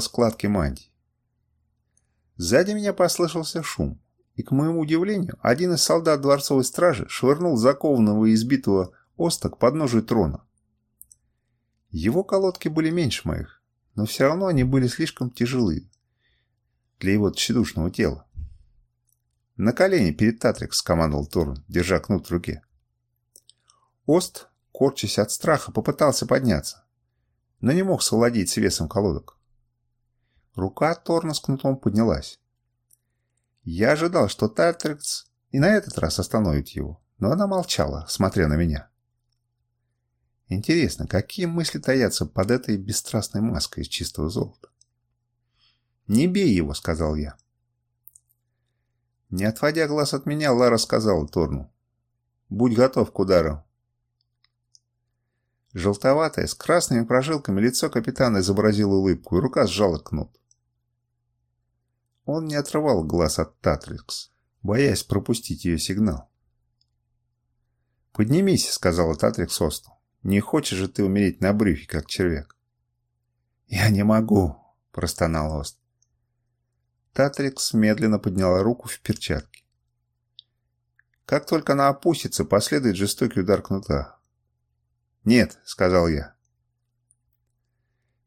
складки мантии. Сзади меня послышался шум, и, к моему удивлению, один из солдат дворцовой стражи швырнул закованного и избитого оста к подножию трона. Его колодки были меньше моих, но все равно они были слишком тяжелы для его тщедушного тела. «На колени перед Татрикс», — скомандовал Торн, держа кнут в руке. Ост, корчась от страха, попытался подняться, но не мог совладеть с весом колодок. Рука Торна с кнутом поднялась. Я ожидал, что Татрикс и на этот раз остановит его, но она молчала, смотря на меня. Интересно, какие мысли таятся под этой бесстрастной маской из чистого золота? «Не бей его», — сказал я. Не отводя глаз от меня, Лара сказала Торну. «Будь готов к удару». Желтоватое, с красными прожилками лицо капитана изобразило улыбку, и рука сжала кнут. Он не отрывал глаз от Татрикс, боясь пропустить ее сигнал. «Поднимись», — сказала Татрикс Осту. «Не хочешь же ты умереть на брюхе, как червяк?» «Я не могу», — простонал Ост. Татрикс медленно подняла руку в перчатке. Как только она опустится, последует жестокий удар кнута. «Нет», — сказал я.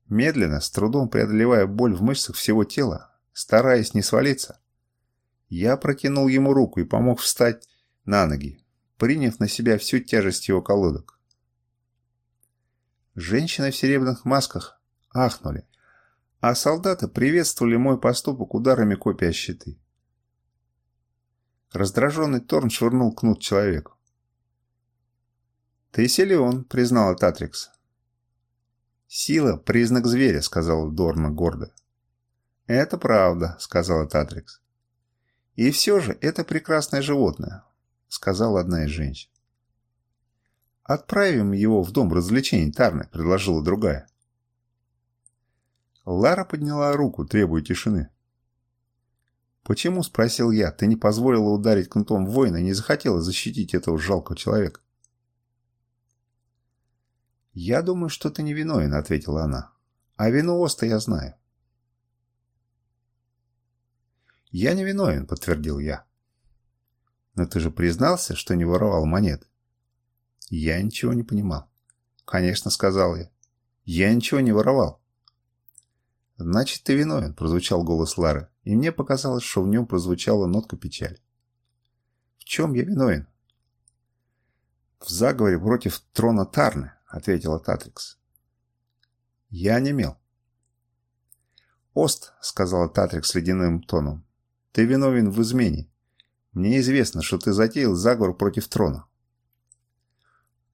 Медленно, с трудом преодолевая боль в мышцах всего тела, стараясь не свалиться, я протянул ему руку и помог встать на ноги, приняв на себя всю тяжесть его колодок. Женщины в серебряных масках ахнули, а солдаты приветствовали мой поступок ударами копий о щиты. Раздраженный Торн швырнул кнут человеку. «Ты силен», — признала Татрикс. «Сила — признак зверя», — сказала Дорна гордо. «Это правда», — сказала Татрикс. «И все же это прекрасное животное», — сказала одна из женщин. «Отправим его в дом развлечений Тарны», — предложила другая. Лара подняла руку, требуя тишины. «Почему?» – спросил я. «Ты не позволила ударить кнутом воина и не захотела защитить этого жалкого человека?» «Я думаю, что ты не виновен», – ответила она. «А вину Оста я знаю». «Я не виновен», – подтвердил я. «Но ты же признался, что не воровал монет?» Я ничего не понимал. «Конечно», – сказал я. «Я ничего не воровал». «Значит, ты виновен», – прозвучал голос Лары, и мне показалось, что в нем прозвучала нотка печали. «В чем я виновен?» «В заговоре против трона Тарны», – ответила Татрикс. «Я не имел». «Ост», – сказала Татрикс ледяным тоном, – «ты виновен в измене. Мне известно, что ты затеял заговор против трона».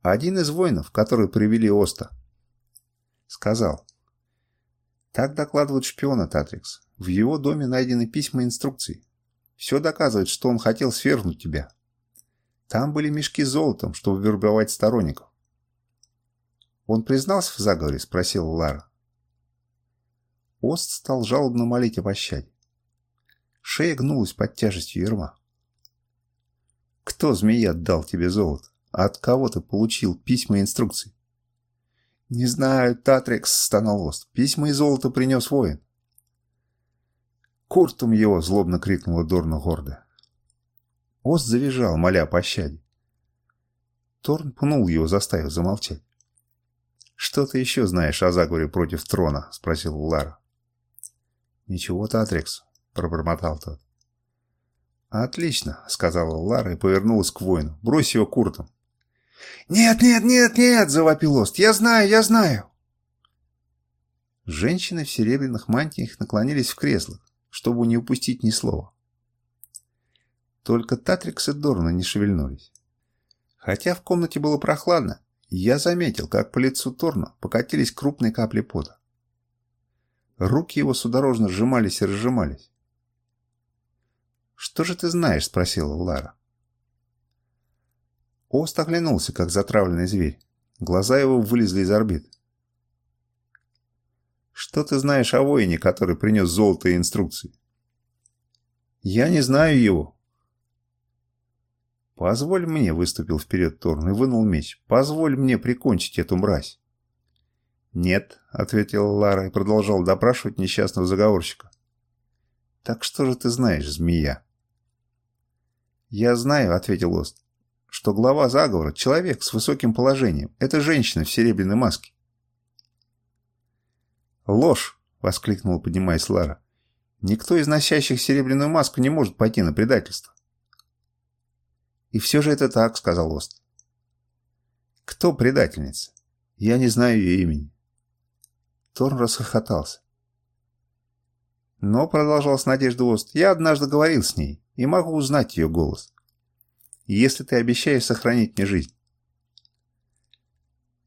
Один из воинов, которые привели Оста, сказал – так докладывают шпионы Татрикс. В его доме найдены письма и инструкции. Все доказывает, что он хотел свергнуть тебя. Там были мешки с золотом, чтобы вербовать сторонников. «Он признался в заговоре?» – спросила Лара. Ост стал жалобно молить о пощаде. Шея гнулась под тяжестью ерма. «Кто, змея, дал тебе золото? А от кого ты получил письма и инструкции?» «Не знаю, Татрикс», — стонал Ост. «Письма и золото принес воин». «Куртом его!» — злобно крикнула Дорна гордо. Ост завизжал, моля о пощаде. Торн пнул его, заставив замолчать. «Что ты еще знаешь о заговоре против трона?» — спросил Лара. «Ничего, Татрикс», — пробормотал тот. «Отлично», — сказала Лара и повернулась к воину. «Брось его куртом». «Нет, нет, нет, нет!» – завопил Ост. «Я знаю, я знаю!» Женщины в серебряных мантиях наклонились в креслах, чтобы не упустить ни слова. Только Татрикс и Дорна не шевельнулись. Хотя в комнате было прохладно, я заметил, как по лицу Торна покатились крупные капли пота. Руки его судорожно сжимались и разжимались. «Что же ты знаешь?» – спросила Лара. Ост оглянулся, как затравленный зверь. Глаза его вылезли из орбит. «Что ты знаешь о воине, который принес золото и инструкции?» «Я не знаю его». «Позволь мне», — выступил вперед Торн и вынул меч. «Позволь мне прикончить эту мразь». «Нет», — ответила Лара и продолжал допрашивать несчастного заговорщика. «Так что же ты знаешь, змея?» «Я знаю», — ответил Ост, — «что глава заговора — человек с высоким положением. Это женщина в серебряной маске». «Ложь!» — воскликнула, поднимаясь Лара. «Никто из носящих серебряную маску не может пойти на предательство». «И все же это так», — сказал Ост. «Кто предательница? Я не знаю ее имени». Торн расхохотался. Но, продолжал с надеждой Ост, я однажды говорил с ней и могу узнать ее голос. Если ты обещаешь сохранить мне жизнь.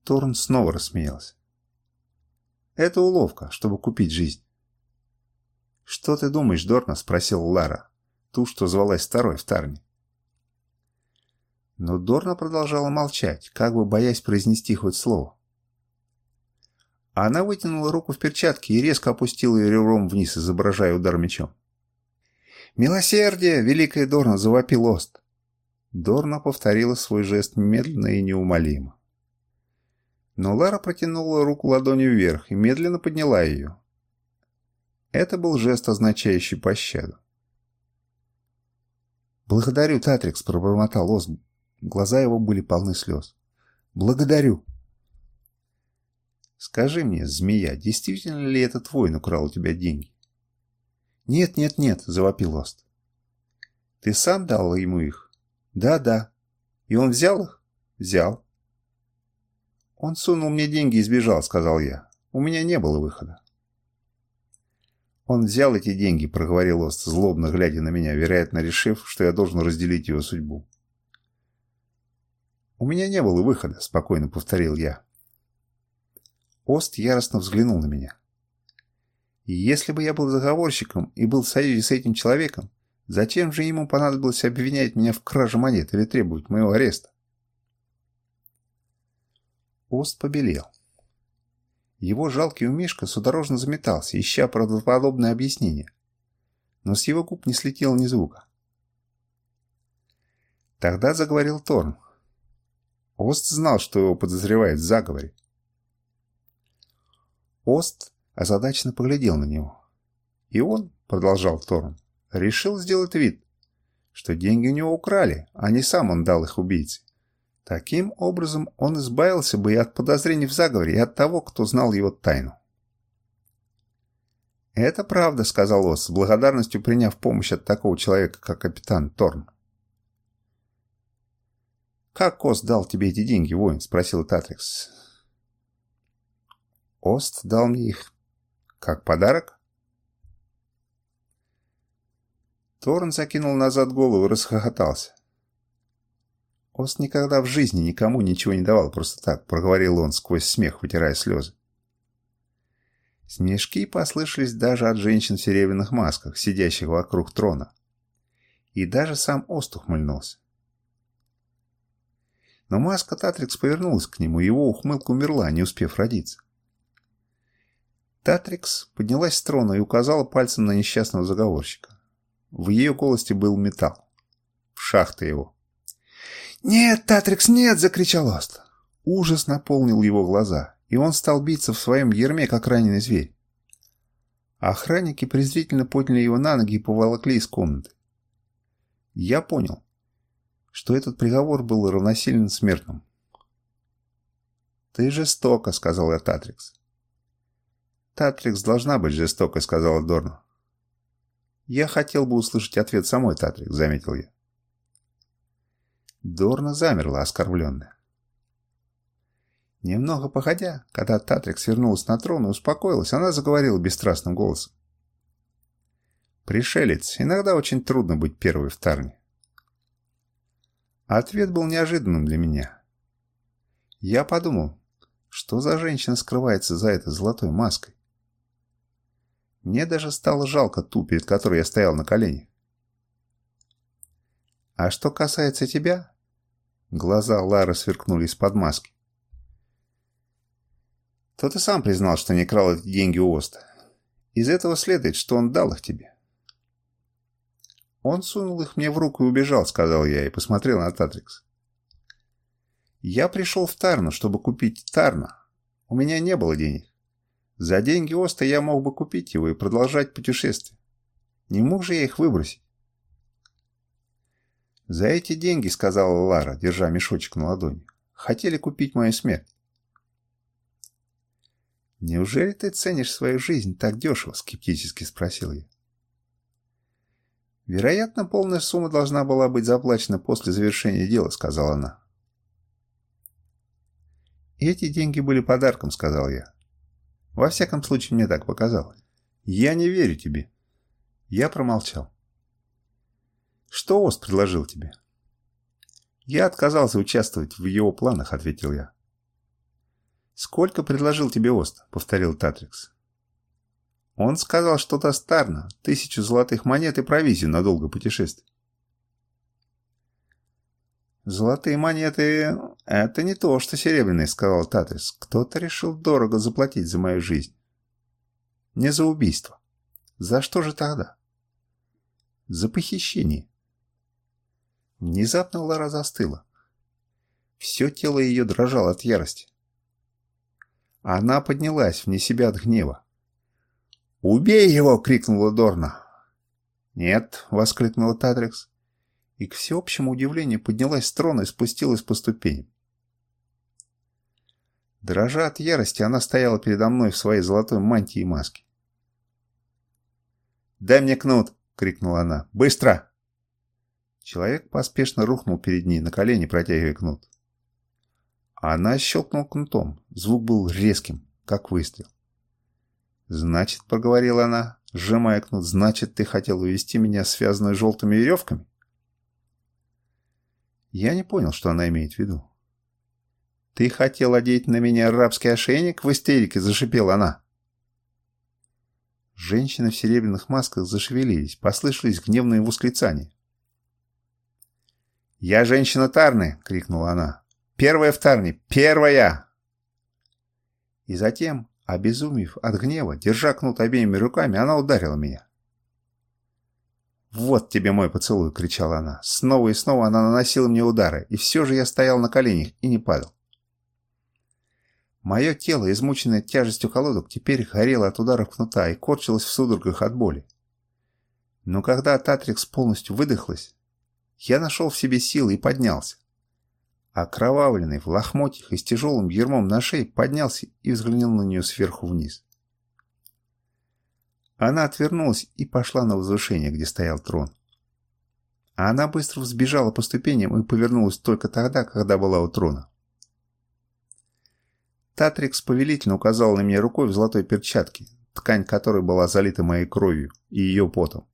Торн снова рассмеялся. Это уловка, чтобы купить жизнь. «Что ты думаешь, Дорна?» – спросил Лара, ту, что звалась второй в Тарне. Но Дорна продолжала молчать, как бы боясь произнести хоть слово. Она вытянула руку в перчатке и резко опустила ее ребром вниз, изображая удар мечом. «Милосердие!» — великая Дорна завопил Ост. Дорна повторила свой жест медленно и неумолимо. Но Лара протянула руку ладонью вверх и медленно подняла ее. Это был жест, означающий пощаду. «Благодарю, Татрикс», — пробормотал Ост. Глаза его были полны слез. «Благодарю». Скажи мне, змея, действительно ли этот воин украл у тебя деньги? Нет, нет, нет, завопил Ост. Ты сам дал ему их? Да, да. И он взял их? Взял. Он сунул мне деньги и сбежал, сказал я. У меня не было выхода. Он взял эти деньги, проговорил Ост, злобно глядя на меня, вероятно, решив, что я должен разделить его судьбу. «У меня не было выхода», — спокойно повторил я. Ост яростно взглянул на меня. И если бы я был заговорщиком и был в союзе с этим человеком, зачем же ему понадобилось обвинять меня в краже монет или требовать моего ареста? Ост побелел. Его жалкий умишка судорожно заметался, ища правдоподобное объяснение. Но с его губ не слетело ни звука. Тогда заговорил Торн. Ост знал, что его подозревают в заговоре. Ост озадаченно поглядел на него. И он, продолжал Торн, решил сделать вид, что деньги у него украли, а не сам он дал их убийце. Таким образом, он избавился бы и от подозрений в заговоре, и от того, кто знал его тайну. «Это правда», — сказал Ост, с благодарностью приняв помощь от такого человека, как капитан Торн. «Как Ост дал тебе эти деньги, воин?» — спросил Татрикс. Ост дал мне их как подарок? Торн закинул назад голову и расхохотался. Ост никогда в жизни никому ничего не давал просто так, проговорил он сквозь смех, вытирая слезы. Смешки послышались даже от женщин в серебряных масках, сидящих вокруг трона. И даже сам Ост ухмыльнулся. Но маска Татрикс повернулась к нему, его ухмылка умерла, не успев родиться. Татрикс поднялась с трона и указала пальцем на несчастного заговорщика. В ее голосе был металл. В шахты его. «Нет, Татрикс, нет!» — закричал Ост. Ужас наполнил его глаза, и он стал биться в своем ерме, как раненый зверь. Охранники презрительно подняли его на ноги и поволокли из комнаты. Я понял, что этот приговор был равносилен смертным. «Ты жестоко», — сказал я Татрикс. «Татрикс должна быть жестокой», — сказала Дорна. «Я хотел бы услышать ответ самой Татрикс», — заметил я. Дорна замерла, оскорбленная. Немного походя, когда Татрикс вернулась на трон и успокоилась, она заговорила бесстрастным голосом. «Пришелец, иногда очень трудно быть первой в Тарне». Ответ был неожиданным для меня. Я подумал, что за женщина скрывается за этой золотой маской? Мне даже стало жалко ту, перед которой я стоял на коленях. А что касается тебя... Глаза Лары сверкнули из-под маски. То ты сам признал, что не крал эти деньги у Оста. Из этого следует, что он дал их тебе. Он сунул их мне в руку и убежал, сказал я, и посмотрел на Татрикс. Я пришел в Тарну, чтобы купить Тарна, У меня не было денег. За деньги Оста я мог бы купить его и продолжать путешествие. Не мог же я их выбросить. «За эти деньги, — сказала Лара, держа мешочек на ладони, — хотели купить мою смерть». «Неужели ты ценишь свою жизнь так дешево?» — скептически спросил я. «Вероятно, полная сумма должна была быть заплачена после завершения дела», — сказала она. «Эти деньги были подарком», — сказал я. «Во всяком случае, мне так показалось». «Я не верю тебе». Я промолчал. «Что Ост предложил тебе?» «Я отказался участвовать в его планах», — ответил я. «Сколько предложил тебе Ост?» — повторил Татрикс. «Он сказал что-то старно, тысячу золотых монет и провизию на долгое путешествие». «Золотые монеты — это не то, что серебряные», — сказал Татрис. «Кто-то решил дорого заплатить за мою жизнь». «Не за убийство. За что же тогда?» «За похищение». Внезапно Лара застыла. Все тело ее дрожало от ярости. Она поднялась вне себя от гнева. «Убей его!» — крикнула Дорна. «Нет!» — воскликнула Татрикс и, к всеобщему удивлению, поднялась с трона и спустилась по ступеням. Дрожа от ярости, она стояла передо мной в своей золотой мантии и маске. «Дай мне кнут!» — крикнула она. «Быстро!» Человек поспешно рухнул перед ней на колени, протягивая кнут. Она щелкнула кнутом. Звук был резким, как выстрел. «Значит, — проговорила она, сжимая кнут, — значит, ты хотел увести меня, связанную желтыми веревками?» Я не понял, что она имеет в виду. «Ты хотел одеть на меня рабский ошейник?» — в истерике зашипела она. Женщины в серебряных масках зашевелились, послышались гневные восклицания. «Я женщина Тарны!» — крикнула она. «Первая в Тарне! Первая!» И затем, обезумев от гнева, держа кнут обеими руками, она ударила меня. «Вот тебе мой поцелуй!» — кричала она. Снова и снова она наносила мне удары, и все же я стоял на коленях и не падал. Мое тело, измученное тяжестью колодок, теперь горело от ударов кнута и корчилось в судорогах от боли. Но когда Татрикс полностью выдохлась, я нашел в себе силы и поднялся. Окровавленный в лохмотьях и с тяжелым ермом на шее поднялся и взглянул на нее сверху вниз. Она отвернулась и пошла на возвышение, где стоял трон. А она быстро взбежала по ступеням и повернулась только тогда, когда была у трона. Татрикс повелительно указал на меня рукой в золотой перчатке, ткань которой была залита моей кровью и ее потом.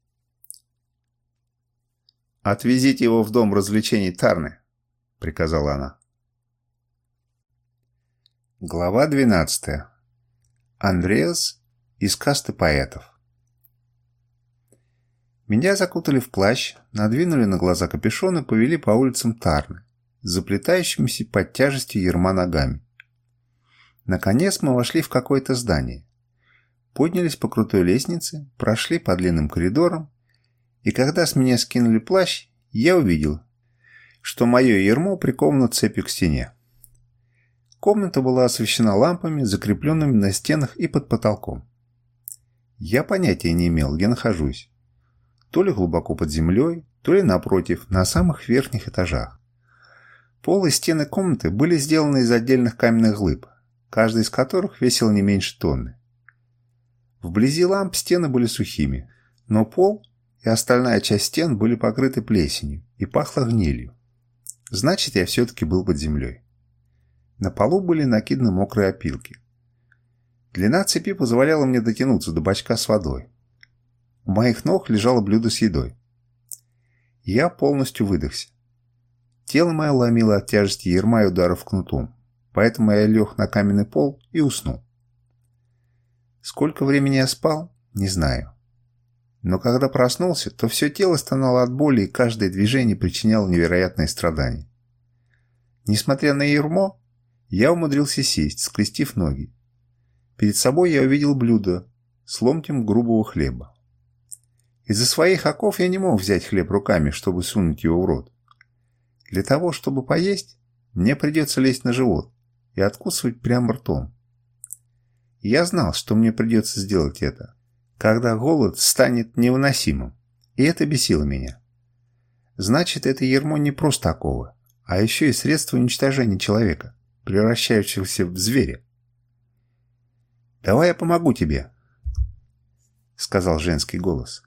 «Отвезите его в дом развлечений Тарны», — приказала она. Глава 12. Андреас из касты поэтов. Меня закутали в плащ, надвинули на глаза капюшон и повели по улицам Тарны, заплетающимися под тяжестью ерма ногами. Наконец мы вошли в какое-то здание. Поднялись по крутой лестнице, прошли по длинным коридорам, и когда с меня скинули плащ, я увидел, что мое ермо приковано цепью к стене. Комната была освещена лампами, закрепленными на стенах и под потолком. Я понятия не имел, где нахожусь то ли глубоко под землей, то ли напротив, на самых верхних этажах. Пол и стены комнаты были сделаны из отдельных каменных глыб, каждый из которых весил не меньше тонны. Вблизи ламп стены были сухими, но пол и остальная часть стен были покрыты плесенью и пахло гнилью. Значит, я все-таки был под землей. На полу были накиданы мокрые опилки. Длина цепи позволяла мне дотянуться до бачка с водой. У моих ног лежало блюдо с едой. Я полностью выдохся. Тело мое ломило от тяжести ерма и ударов кнутом, поэтому я лег на каменный пол и уснул. Сколько времени я спал, не знаю. Но когда проснулся, то все тело стонало от боли, и каждое движение причиняло невероятные страдания. Несмотря на ермо, я умудрился сесть, скрестив ноги. Перед собой я увидел блюдо с ломтем грубого хлеба. Из-за своих оков я не мог взять хлеб руками, чтобы сунуть его в рот. Для того, чтобы поесть, мне придется лезть на живот и откусывать прямо ртом. Я знал, что мне придется сделать это, когда голод станет невыносимым, и это бесило меня. Значит, это ермо не просто оковы, а еще и средство уничтожения человека, превращающегося в зверя. «Давай я помогу тебе», — сказал женский голос.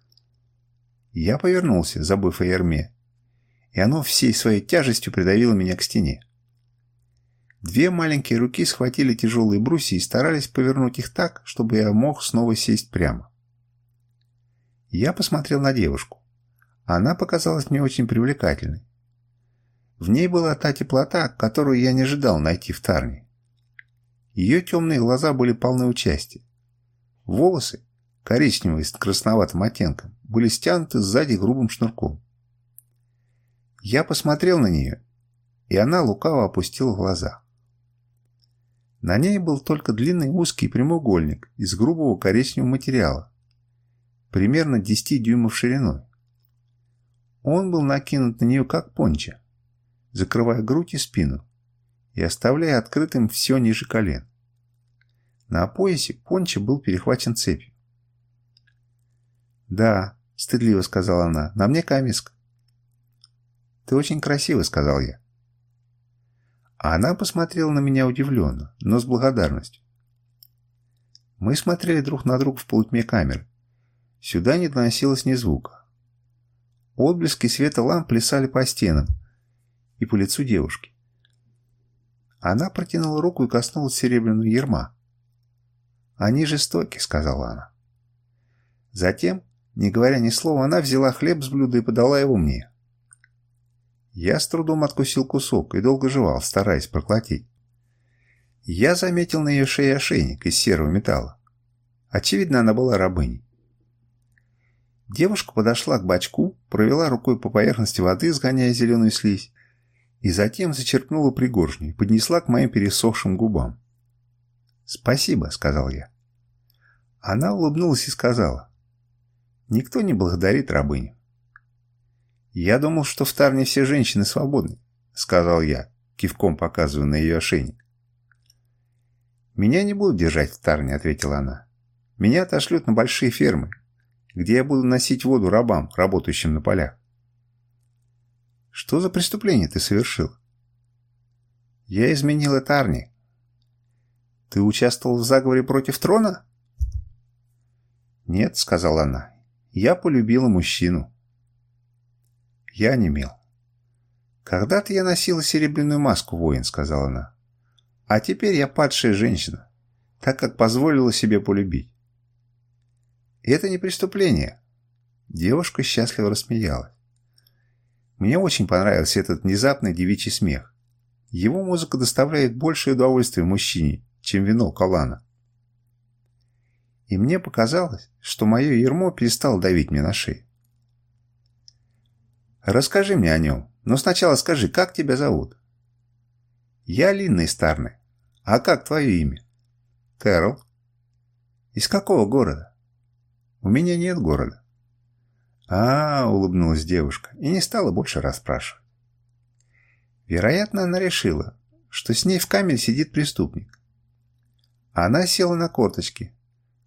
Я повернулся, забыв о ерме, и оно всей своей тяжестью придавило меня к стене. Две маленькие руки схватили тяжелые брусья и старались повернуть их так, чтобы я мог снова сесть прямо. Я посмотрел на девушку. Она показалась мне очень привлекательной. В ней была та теплота, которую я не ожидал найти в Тарне. Ее темные глаза были полны участия. Волосы, коричневые с красноватым оттенком, были стянуты сзади грубым шнурком. Я посмотрел на нее, и она лукаво опустила глаза. На ней был только длинный узкий прямоугольник из грубого коричневого материала, примерно 10 дюймов шириной. Он был накинут на нее как понча, закрывая грудь и спину и оставляя открытым все ниже колен. На поясе понча был перехвачен цепью. «Да», — стыдливо сказала она, — «на мне камиск». «Ты очень красивый», — сказал я. А она посмотрела на меня удивленно, но с благодарностью. Мы смотрели друг на друга в полутьме камеры. Сюда не доносилось ни звука. Отблески света ламп плясали по стенам и по лицу девушки. Она протянула руку и коснулась серебряного ерма. «Они жестоки», — сказала она. Затем, не говоря ни слова, она взяла хлеб с блюда и подала его мне. Я с трудом откусил кусок и долго жевал, стараясь проглотить. Я заметил на ее шее ошейник из серого металла. Очевидно, она была рабыней. Девушка подошла к бачку, провела рукой по поверхности воды, сгоняя зеленую слизь, и затем зачерпнула пригоршню и поднесла к моим пересохшим губам. «Спасибо», — сказал я. Она улыбнулась и сказала, «Никто не благодарит рабыню». «Я думал, что в Тарне все женщины свободны», — сказал я, кивком показывая на ее ошейник. «Меня не будут держать в Тарне», — ответила она. «Меня отошлют на большие фермы, где я буду носить воду рабам, работающим на полях». «Что за преступление ты совершил?» «Я изменила Тарни». «Ты участвовал в заговоре против трона?» «Нет», — сказала она. «Я полюбила мужчину». Я немел. «Когда-то я носила серебряную маску, воин», — сказала она. «А теперь я падшая женщина, так как позволила себе полюбить». «Это не преступление». Девушка счастливо рассмеялась. Мне очень понравился этот внезапный девичий смех. Его музыка доставляет большее удовольствие мужчине, чем вино Калана. И мне показалось, что мое ермо перестало давить мне на шею. Расскажи мне о нем. Но сначала скажи, как тебя зовут? Я Линна из Тарны. А как твое имя? Кэрол. Из какого города? У меня нет города. А, улыбнулась девушка и не стала больше расспрашивать. Вероятно, она решила, что с ней в камере сидит преступник. Она села на корточки.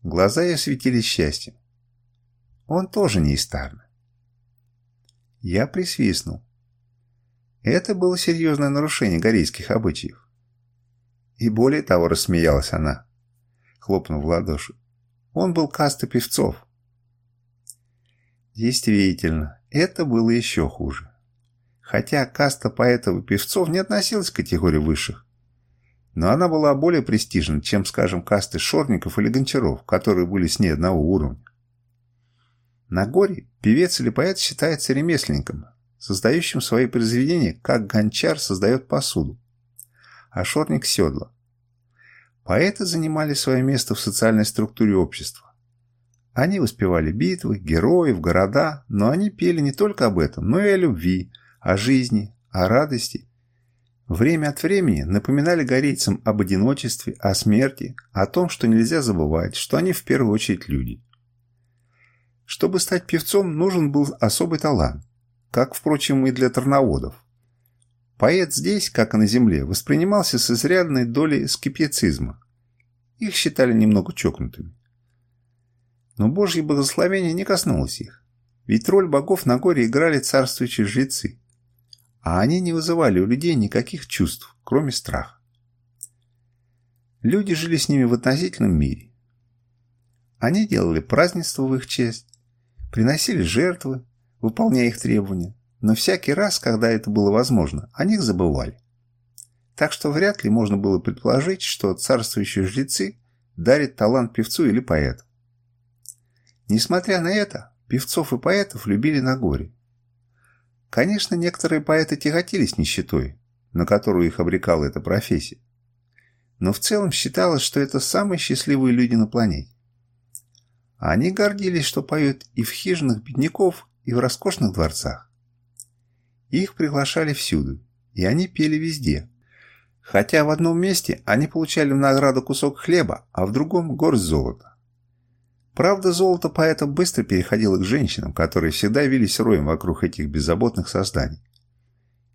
Глаза ее светились счастьем. Он тоже не из Тарны. Я присвистнул. Это было серьезное нарушение корейских обычаев. И более того, рассмеялась она, хлопнув в ладоши. Он был каста певцов. Действительно, это было еще хуже. Хотя каста поэтов и певцов не относилась к категории высших. Но она была более престижна, чем, скажем, касты шорников или гончаров, которые были с ней одного уровня. На горе певец или поэт считается ремесленником, создающим свои произведения, как гончар создает посуду, а шорник – седла. Поэты занимали свое место в социальной структуре общества. Они воспевали битвы, героев, города, но они пели не только об этом, но и о любви, о жизни, о радости. Время от времени напоминали горейцам об одиночестве, о смерти, о том, что нельзя забывать, что они в первую очередь люди. Чтобы стать певцом, нужен был особый талант, как, впрочем, и для торноводов. Поэт здесь, как и на земле, воспринимался с изрядной долей скептицизма Их считали немного чокнутыми. Но Божье благословение не коснулось их. Ведь роль богов на горе играли царствующие жрецы. А они не вызывали у людей никаких чувств, кроме страха. Люди жили с ними в относительном мире. Они делали празднество в их честь, приносили жертвы, выполняя их требования, но всякий раз, когда это было возможно, о них забывали. Так что вряд ли можно было предположить, что царствующие жрецы дарят талант певцу или поэту. Несмотря на это, певцов и поэтов любили на горе. Конечно, некоторые поэты тяготились нищетой, на которую их обрекала эта профессия. Но в целом считалось, что это самые счастливые люди на планете. Они гордились, что поют и в хижинах бедняков, и в роскошных дворцах. Их приглашали всюду, и они пели везде. Хотя в одном месте они получали в награду кусок хлеба, а в другом – горсть золота. Правда, золото поэтов быстро переходило к женщинам, которые всегда вились роем вокруг этих беззаботных созданий.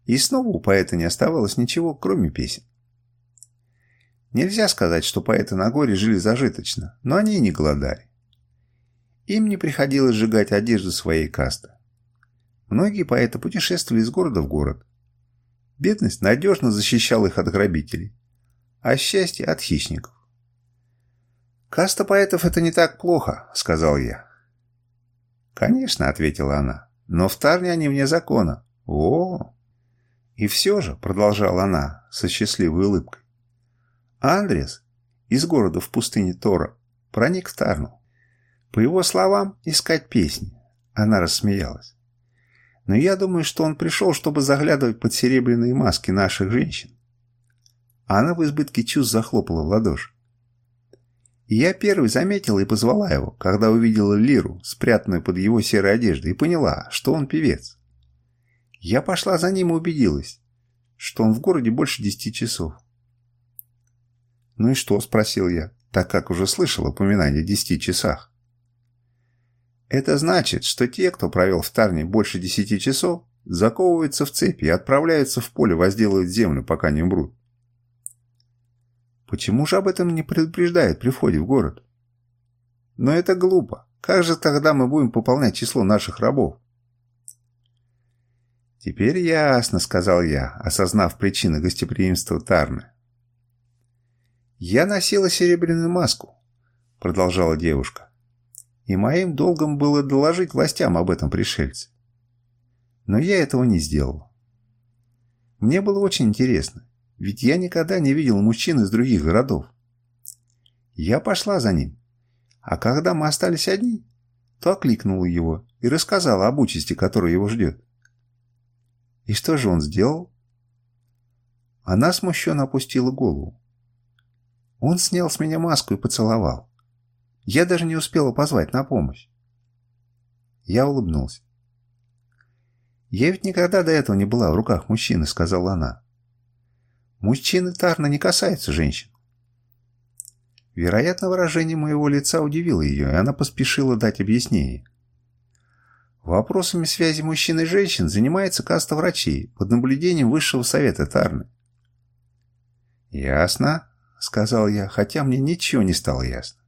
И снова у поэта не оставалось ничего, кроме песен. Нельзя сказать, что поэты на горе жили зажиточно, но они и не голодали. Им не приходилось сжигать одежду своей касты. Многие поэты путешествовали из города в город. Бедность надежно защищала их от грабителей, а счастье от хищников. «Каста поэтов — это не так плохо», — сказал я. «Конечно», — ответила она, — «но в Тарне они вне закона». «О!» «И все же», — продолжала она со счастливой улыбкой, — «Андрес из города в пустыне Тора проник в Тарну. По его словам, искать песни. Она рассмеялась. Но я думаю, что он пришел, чтобы заглядывать под серебряные маски наших женщин. Она в избытке чувств захлопала в ладоши. Я первый заметила и позвала его, когда увидела Лиру, спрятанную под его серой одеждой, и поняла, что он певец. Я пошла за ним и убедилась, что он в городе больше десяти часов. «Ну и что?» – спросил я, так как уже слышал упоминание о десяти часах. Это значит, что те, кто провел в Тарне больше десяти часов, заковываются в цепи и отправляются в поле возделывать землю, пока не умрут. Почему же об этом не предупреждают при входе в город? Но это глупо. Как же тогда мы будем пополнять число наших рабов? «Теперь ясно», — сказал я, осознав причины гостеприимства Тарны. «Я носила серебряную маску», — продолжала девушка и моим долгом было доложить властям об этом пришельце. Но я этого не сделал. Мне было очень интересно, ведь я никогда не видел мужчин из других городов. Я пошла за ним, а когда мы остались одни, то окликнула его и рассказала об участи, которая его ждет. И что же он сделал? Она смущенно опустила голову. Он снял с меня маску и поцеловал. Я даже не успела позвать на помощь. Я улыбнулся. «Я ведь никогда до этого не была в руках мужчины», — сказала она. «Мужчины Тарна не касаются женщин». Вероятно, выражение моего лица удивило ее, и она поспешила дать объяснение. Вопросами связи мужчин и женщин занимается каста врачей под наблюдением Высшего Совета Тарны. «Ясно», — сказал я, хотя мне ничего не стало ясно.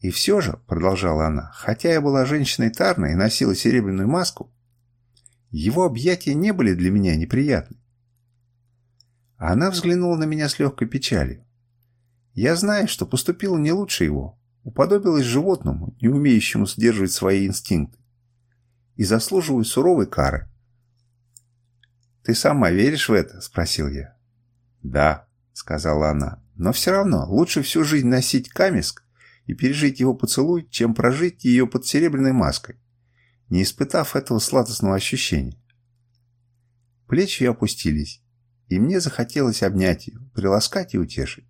И все же, продолжала она, хотя я была женщиной Тарна и носила серебряную маску, его объятия не были для меня неприятны. Она взглянула на меня с легкой печалью. Я знаю, что поступила не лучше его, уподобилась животному, не умеющему сдерживать свои инстинкты, и заслуживаю суровой кары. «Ты сама веришь в это?» – спросил я. «Да», – сказала она, – «но все равно лучше всю жизнь носить камеск, и пережить его поцелуй, чем прожить ее под серебряной маской, не испытав этого сладостного ощущения. Плечи ее опустились, и мне захотелось обнять ее, приласкать и утешить.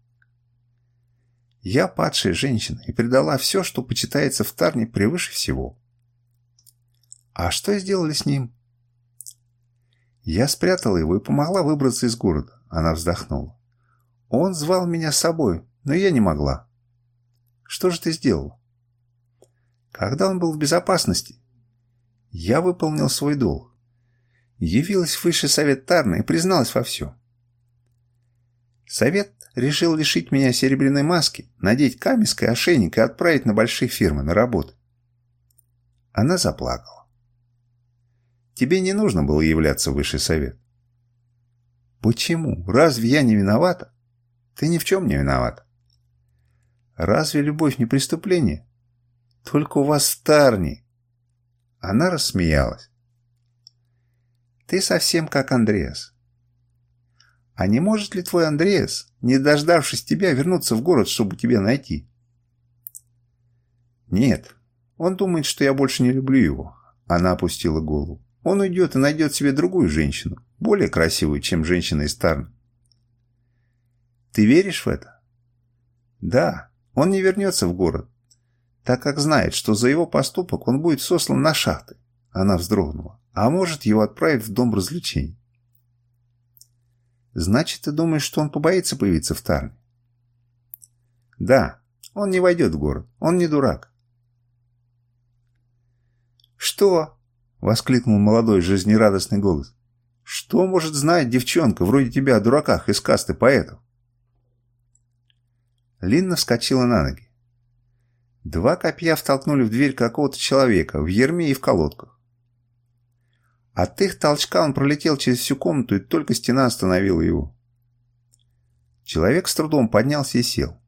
Я падшая женщина и предала все, что почитается в Тарне превыше всего. А что сделали с ним? Я спрятала его и помогла выбраться из города. Она вздохнула. Он звал меня с собой, но я не могла. Что же ты сделал? Когда он был в безопасности, я выполнил свой долг. Явилась в высший совет Тарна и призналась во всем. Совет решил лишить меня серебряной маски, надеть каменский ошейник и отправить на большие фирмы на работу. Она заплакала. Тебе не нужно было являться в высший совет. Почему? Разве я не виновата? Ты ни в чем не виновата. Разве любовь не преступление? Только у вас в Тарне. Она рассмеялась. Ты совсем как Андреас. А не может ли твой Андреас, не дождавшись тебя, вернуться в город, чтобы тебя найти? Нет, он думает, что я больше не люблю его. Она опустила голову. Он уйдет и найдет себе другую женщину, более красивую, чем женщина из Тарна. Ты веришь в это? Да, он не вернется в город, так как знает, что за его поступок он будет сослан на шахты. Она вздрогнула. А может, его отправить в дом развлечений. Значит, ты думаешь, что он побоится появиться в Тарне? Да, он не войдет в город. Он не дурак. Что? Воскликнул молодой жизнерадостный голос. Что может знать девчонка вроде тебя о дураках из касты поэтов? Линна вскочила на ноги. Два копья втолкнули в дверь какого-то человека в ерме и в колодках. От их толчка он пролетел через всю комнату, и только стена остановила его. Человек с трудом поднялся и сел.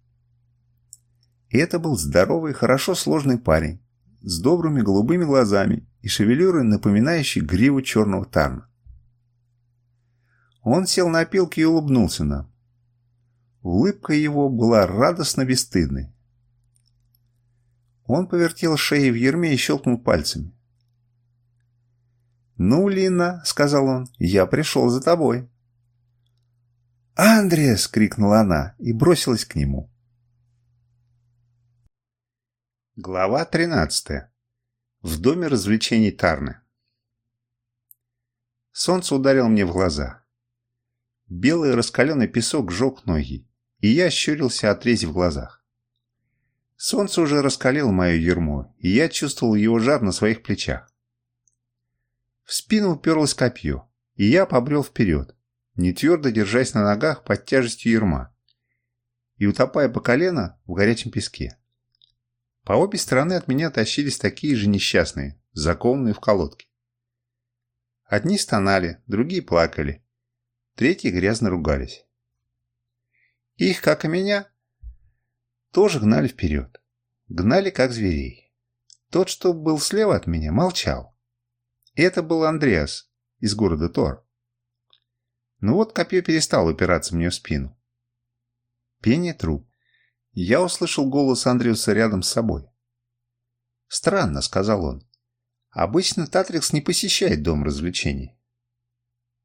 И это был здоровый, хорошо сложный парень, с добрыми голубыми глазами и шевелюрой, напоминающей гриву черного тарна. Он сел на опилки и улыбнулся нам. Улыбка его была радостно бесстыдной. Он повертел шеей в ерме и щелкнул пальцами. «Ну, Лина», — сказал он, — «я пришел за тобой». «Андреас!» — крикнула она и бросилась к нему. Глава 13. В доме развлечений Тарны. Солнце ударило мне в глаза. Белый раскаленный песок жег ноги, и я щурился от в глазах. Солнце уже раскалило мое ермо, и я чувствовал его жар на своих плечах. В спину уперлось копье, и я побрел вперед, не твердо держась на ногах под тяжестью ерма и утопая по колено в горячем песке. По обе стороны от меня тащились такие же несчастные, закованные в колодки. Одни стонали, другие плакали, третьи грязно ругались. Их, как и меня, тоже гнали вперед. Гнали, как зверей. Тот, что был слева от меня, молчал. Это был Андреас из города Тор. Ну вот копье перестало упираться мне в спину. Пение труп. Я услышал голос Андреуса рядом с собой. «Странно», — сказал он. «Обычно Татрикс не посещает дом развлечений».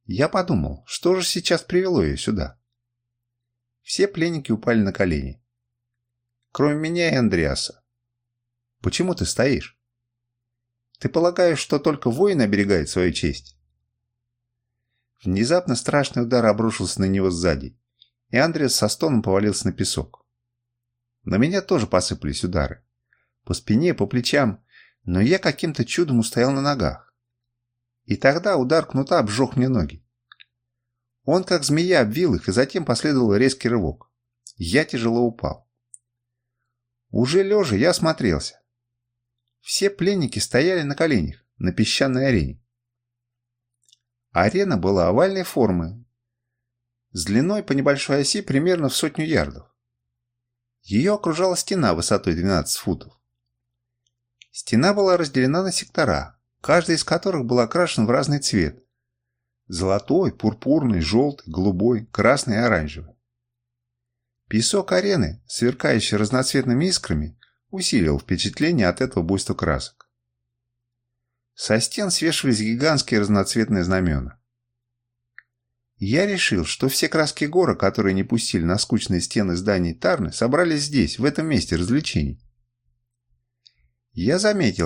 Я подумал, что же сейчас привело ее сюда. Все пленники упали на колени. Кроме меня и Андреаса. «Почему ты стоишь?» «Ты полагаешь, что только воин оберегает свою честь?» Внезапно страшный удар обрушился на него сзади, и Андреас со стоном повалился на песок. На меня тоже посыпались удары. По спине, по плечам, но я каким-то чудом устоял на ногах. И тогда удар кнута обжег мне ноги. Он, как змея, обвил их, и затем последовал резкий рывок. Я тяжело упал. Уже лежа я осмотрелся. Все пленники стояли на коленях, на песчаной арене. Арена была овальной формы, с длиной по небольшой оси примерно в сотню ярдов. Ее окружала стена высотой 12 футов. Стена была разделена на сектора, каждый из которых был окрашен в разный цвет. Золотой, пурпурный, желтый, голубой, красный и оранжевый. Песок арены, сверкающий разноцветными искрами, усилил впечатление от этого буйства красок. Со стен свешивались гигантские разноцветные знамена. Я решил, что все краски гора, которые не пустили на скучные стены зданий Тарны, собрались здесь, в этом месте развлечений. Я заметил,